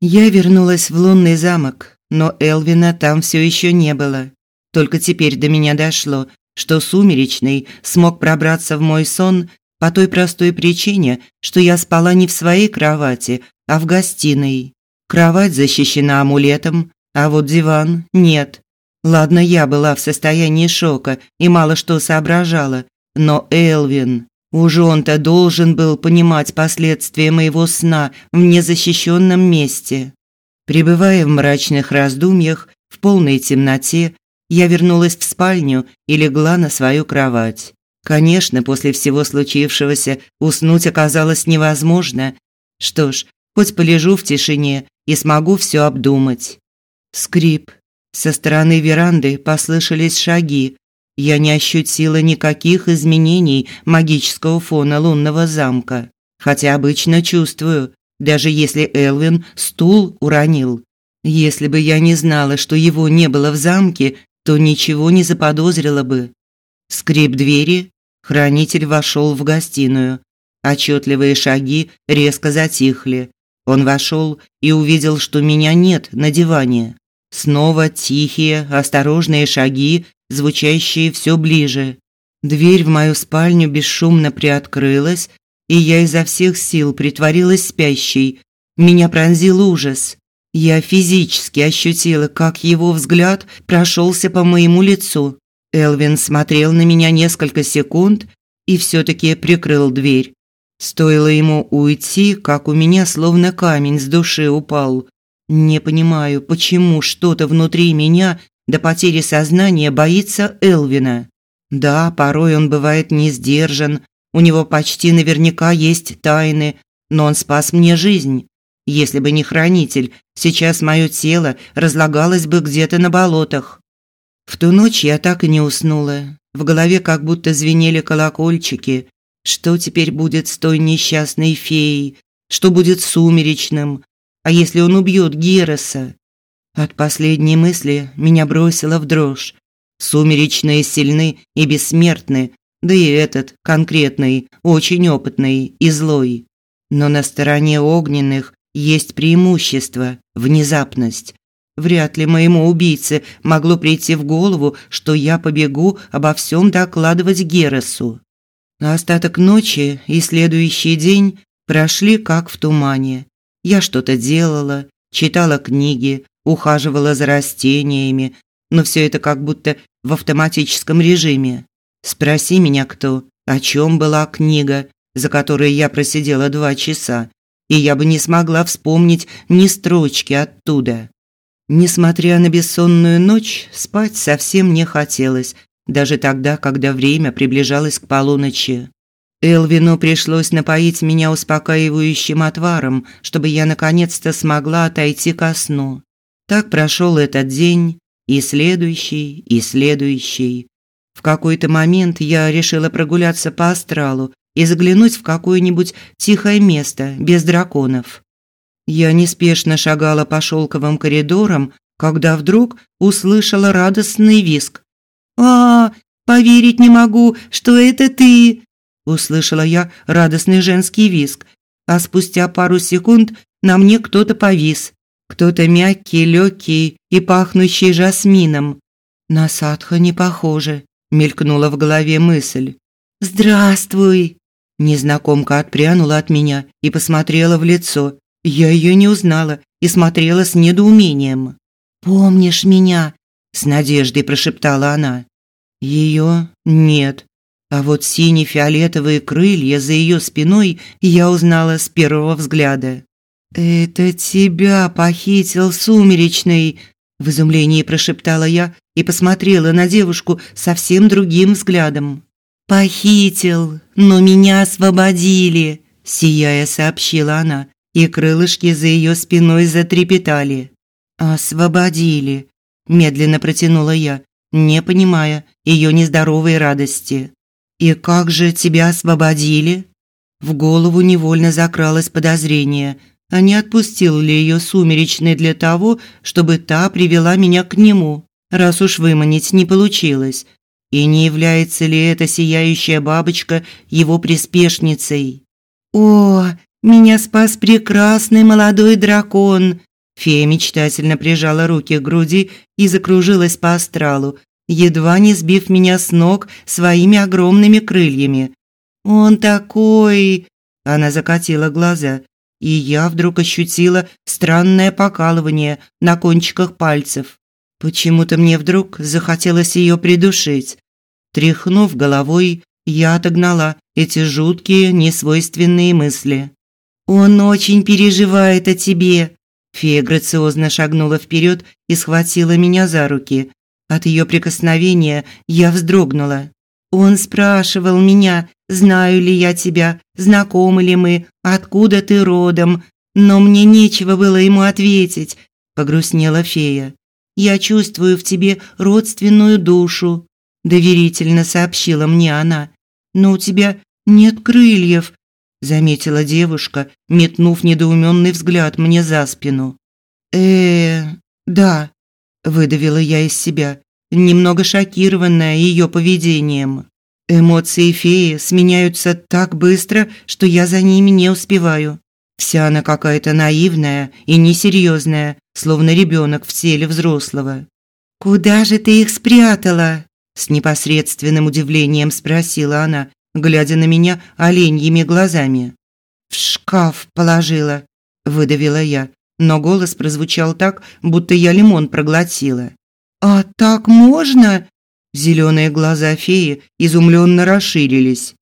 Я вернулась в лунный замок, но Элвина там все еще не было. Только теперь до меня дошло, что Сумеречный смог пробраться в мой сон по той простой причине, что я спала не в своей кровати, а в гостиной. Кровать защищена амулетом, а вот диван нет. Ладно, я была в состоянии шока и мало что соображала, но Элвин, уже он-то должен был понимать последствия моего сна в незащищенном месте. Пребывая в мрачных раздумьях, в полной темноте, я вернулась в спальню и легла на свою кровать. Конечно, после всего случившегося уснуть оказалось невозможно. Что ж, хоть полежу в тишине и смогу все обдумать. Скрип. Со стороны веранды послышались шаги. Я не ощутила никаких изменений магического фона лунного замка, хотя обычно чувствую, даже если Элвин стул уронил. Если бы я не знала, что его не было в замке, то ничего не заподозрила бы. Скрип двери, хранитель вошел в гостиную. Отчетливые шаги резко затихли. Он вошел и увидел, что меня нет на диване. Снова тихие, осторожные шаги, звучащие все ближе. Дверь в мою спальню бесшумно приоткрылась, и я изо всех сил притворилась спящей. Меня пронзил ужас. Я физически ощутила, как его взгляд прошелся по моему лицу. Элвин смотрел на меня несколько секунд и все таки прикрыл дверь. Стоило ему уйти, как у меня словно камень с души упал. Не понимаю, почему что-то внутри меня до потери сознания боится Элвина. Да, порой он бывает не сдержан, у него почти наверняка есть тайны, но он спас мне жизнь. Если бы не хранитель, сейчас мое тело разлагалось бы где-то на болотах. В ту ночь я так и не уснула. В голове как будто звенели колокольчики. Что теперь будет с той несчастной феей? Что будет с сумеречным? А если он убьет Героса? От последней мысли меня бросило в дрожь. Сумеречные сильны и бессмертны, да и этот конкретный, очень опытный и злой. Но на стороне огненных есть преимущество внезапность. Вряд ли моему убийце могло прийти в голову, что я побегу обо всем докладывать Герасу. Остаток ночи и следующий день прошли как в тумане. Я что-то делала, читала книги, ухаживала за растениями, но все это как будто в автоматическом режиме. Спроси меня кто, о чем была книга, за которой я просидела два часа, и я бы не смогла вспомнить ни строчки оттуда. Несмотря на бессонную ночь, спать совсем не хотелось, даже тогда, когда время приближалось к полуночи. Элвину пришлось напоить меня успокаивающим отваром, чтобы я наконец-то смогла отойти ко сну. Так прошел этот день, и следующий, и следующий. В какой-то момент я решила прогуляться по астралу и заглянуть в какое-нибудь тихое место без драконов. Я неспешно шагала по шелковым коридорам, когда вдруг услышала радостный визг. «А, поверить не могу, что это ты!» Услышала я радостный женский визг, а спустя пару секунд на мне кто-то повис. Кто-то мягкий, легкий и пахнущий жасмином. На Садха не похоже, мелькнула в голове мысль. «Здравствуй!» Незнакомка отпрянула от меня и посмотрела в лицо. Я ее не узнала и смотрела с недоумением. «Помнишь меня?» – с надеждой прошептала она. Ее нет. А вот сине-фиолетовые крылья за ее спиной я узнала с первого взгляда. «Это тебя похитил сумеречный!» В изумлении прошептала я и посмотрела на девушку совсем другим взглядом. «Похитил, но меня освободили!» Сияя сообщила она, и крылышки за ее спиной затрепетали. «Освободили!» Медленно протянула я, не понимая ее нездоровой радости. «И как же тебя освободили?» В голову невольно закралось подозрение, а не отпустил ли ее сумеречный для того, чтобы та привела меня к нему, раз уж выманить не получилось. И не является ли эта сияющая бабочка его приспешницей? «О, меня спас прекрасный молодой дракон!» Фея мечтательно прижала руки к груди и закружилась по астралу, едва не сбив меня с ног своими огромными крыльями. «Он такой...» Она закатила глаза, и я вдруг ощутила странное покалывание на кончиках пальцев. Почему-то мне вдруг захотелось ее придушить. Тряхнув головой, я отогнала эти жуткие, несвойственные мысли. «Он очень переживает о тебе!» Фея грациозно шагнула вперед и схватила меня за руки. От ее прикосновения я вздрогнула. Он спрашивал меня, знаю ли я тебя, знакомы ли мы, откуда ты родом, но мне нечего было ему ответить, погрустнела фея. Я чувствую в тебе родственную душу, доверительно сообщила мне она. Но у тебя нет крыльев, заметила девушка, метнув недоуменный взгляд мне за спину. Э, да, выдавила я из себя, немного шокированная ее поведением. Эмоции феи сменяются так быстро, что я за ними не успеваю. Вся она какая-то наивная и несерьезная, словно ребенок в теле взрослого. «Куда же ты их спрятала?» С непосредственным удивлением спросила она, глядя на меня оленьими глазами. «В шкаф положила», – выдавила я, но голос прозвучал так, будто я лимон проглотила. «А так можно?» Зеленые глаза феи изумленно расширились.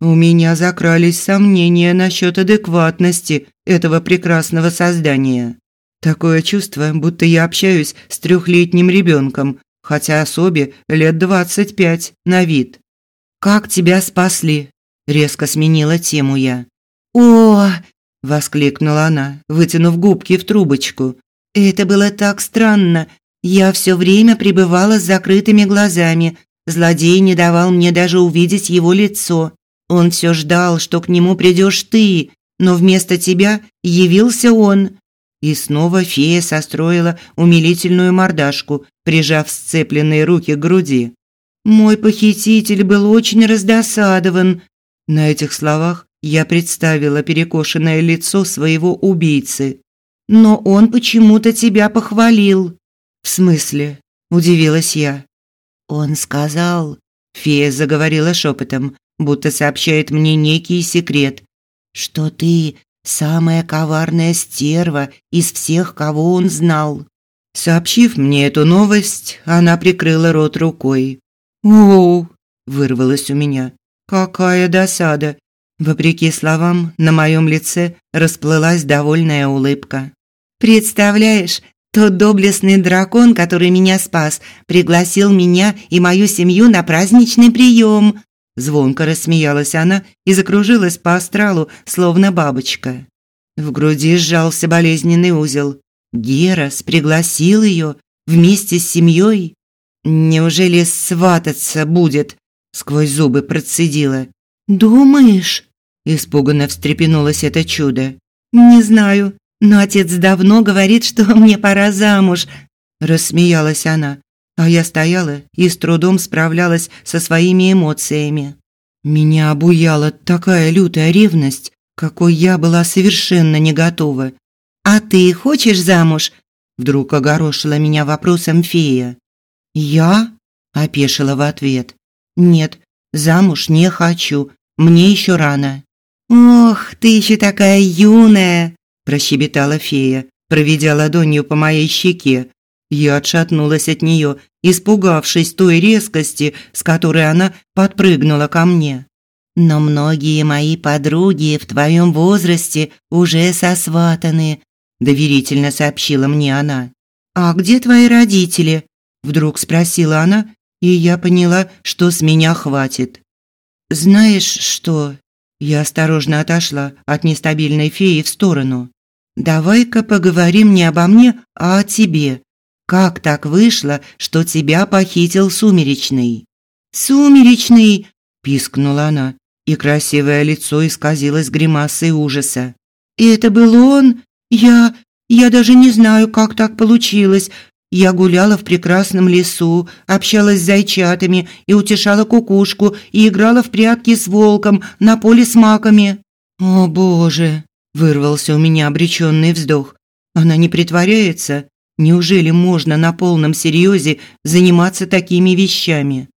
У меня закрались сомнения насчет адекватности этого прекрасного создания. Такое чувство, будто я общаюсь с трехлетним ребенком, хотя особе лет двадцать пять на вид. «Как тебя спасли?» – резко сменила тему я. «О!» – воскликнула она, вытянув губки в трубочку. «Это было так странно я все время пребывала с закрытыми глазами. Злодей не давал мне даже увидеть его лицо. Он все ждал, что к нему придешь ты, но вместо тебя явился он. И снова фея состроила умилительную мордашку, прижав сцепленные руки к груди. Мой похититель был очень раздосадован. На этих словах я представила перекошенное лицо своего убийцы. Но он почему-то тебя похвалил. «В смысле?» – удивилась я. «Он сказал...» – фея заговорила шепотом, будто сообщает мне некий секрет, что ты самая коварная стерва из всех, кого он знал. Сообщив мне эту новость, она прикрыла рот рукой. «Оу!» – вырвалось у меня. «Какая досада!» Вопреки словам, на моем лице расплылась довольная улыбка. «Представляешь, тот доблестный дракон, который меня спас, пригласил меня и мою семью на праздничный прием. Звонко рассмеялась она и закружилась по астралу, словно бабочка. В груди сжался болезненный узел. Герас пригласил ее вместе с семьей. Неужели свататься будет? Сквозь зубы процедила. Думаешь? Испуганно встрепенулось это чудо. Не знаю, но отец давно говорит, что мне пора замуж, рассмеялась она, а я стояла и с трудом справлялась со своими эмоциями. Меня обуяла такая лютая ревность, какой я была совершенно не готова. А ты хочешь замуж? Вдруг огорошила меня вопросом фея. Я опешила в ответ. Нет, замуж не хочу. Мне еще рано. Ох, ты еще такая юная, прощебетала фея, проведя ладонью по моей щеке. Я отшатнулась от нее, испугавшись той резкости, с которой она подпрыгнула ко мне. Но многие мои подруги в твоем возрасте уже сосватаны, доверительно сообщила мне она. А где твои родители? вдруг спросила она, и я поняла, что с меня хватит. Знаешь что? Я осторожно отошла от нестабильной феи в сторону. Давай-ка поговорим не обо мне, а о тебе. Как так вышло, что тебя похитил Сумеречный? Сумеречный, пискнула она, и красивое лицо исказилось гримасой ужаса. Это был он? Я я даже не знаю, как так получилось. Я гуляла в прекрасном лесу, общалась с зайчатами и утешала кукушку и играла в прятки с волком на поле с маками. О, боже, Вырвался у меня обреченный вздох. Она не притворяется? Неужели можно на полном серьезе заниматься такими вещами?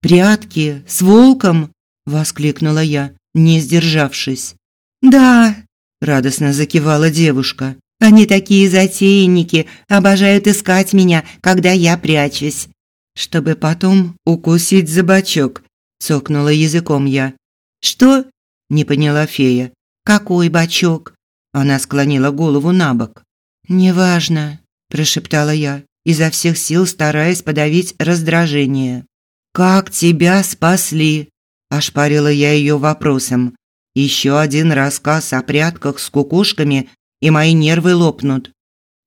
Прятки с волком? воскликнула я, не сдержавшись. Да, радостно закивала девушка. Они такие затейники, обожают искать меня, когда я прячусь. Чтобы потом укусить за бочок, цокнула языком я. Что? не поняла фея. Какой бочок? Она склонила голову набок. Неважно, прошептала я, изо всех сил стараясь подавить раздражение. Как тебя спасли? ошпарила я ее вопросом. Еще один рассказ о прятках с кукушками, и мои нервы лопнут.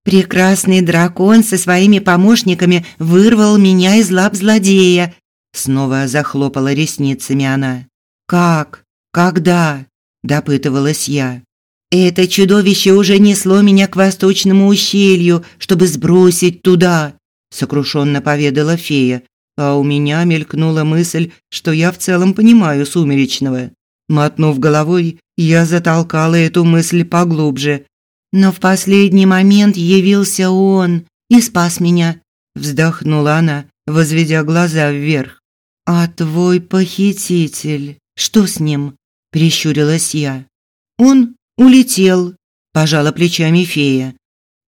Прекрасный дракон со своими помощниками вырвал меня из лап злодея. Снова захлопала ресницами она. Как? Когда? допытывалась я. Это чудовище уже несло меня к восточному ущелью, чтобы сбросить туда, сокрушенно поведала фея. А у меня мелькнула мысль, что я в целом понимаю сумеречного. Мотнув головой, я затолкала эту мысль поглубже. Но в последний момент явился он и спас меня, вздохнула она, возведя глаза вверх. А твой похититель, что с ним? прищурилась я. Он улетел, пожала плечами фея.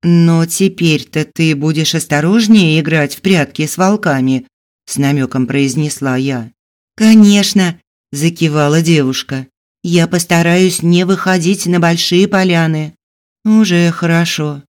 Но теперь-то ты будешь осторожнее играть в прятки с волками, с намеком произнесла я. Конечно, закивала девушка. Я постараюсь не выходить на большие поляны. Уже хорошо.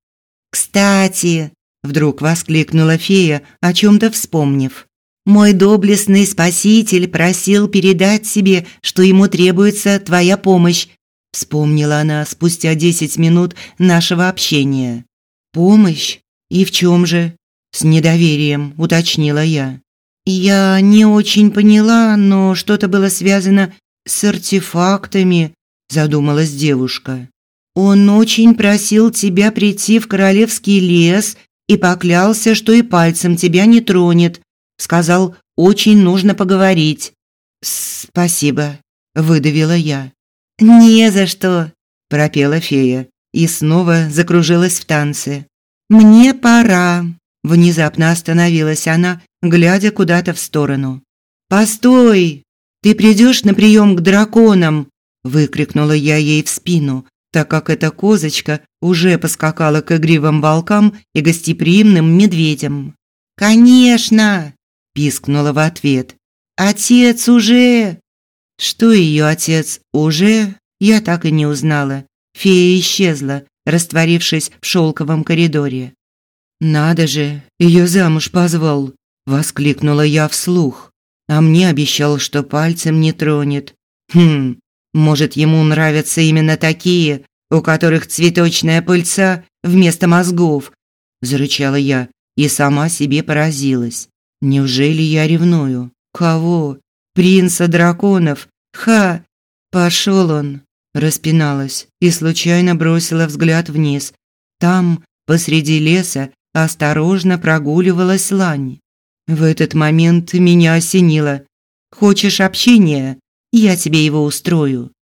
Кстати, вдруг воскликнула фея, о чем то вспомнив. Мой доблестный спаситель просил передать себе, что ему требуется твоя помощь. Вспомнила она спустя десять минут нашего общения. Помощь? И в чем же? С недоверием уточнила я. Я не очень поняла, но что-то было связано с артефактами, задумалась девушка. Он очень просил тебя прийти в королевский лес и поклялся, что и пальцем тебя не тронет. Сказал, очень нужно поговорить. Спасибо, выдавила я. Не за что, пропела фея и снова закружилась в танце. Мне пора. Внезапно остановилась она, глядя куда-то в сторону. «Постой! Ты придешь на прием к драконам!» выкрикнула я ей в спину, так как эта козочка уже поскакала к игривым волкам и гостеприимным медведям. «Конечно!» – пискнула в ответ. «Отец уже!» Что ее отец уже, я так и не узнала. Фея исчезла, растворившись в шелковом коридоре. «Надо же, ее замуж позвал!» – воскликнула я вслух. А мне обещал, что пальцем не тронет. Хм, может, ему нравятся именно такие, у которых цветочная пыльца вместо мозгов, зарычала я и сама себе поразилась. Неужели я ревную? Кого? Принца драконов? Ха! Пошел он, распиналась и случайно бросила взгляд вниз. Там, посреди леса, осторожно прогуливалась лань. В этот момент меня осенило. Хочешь общения? Я тебе его устрою.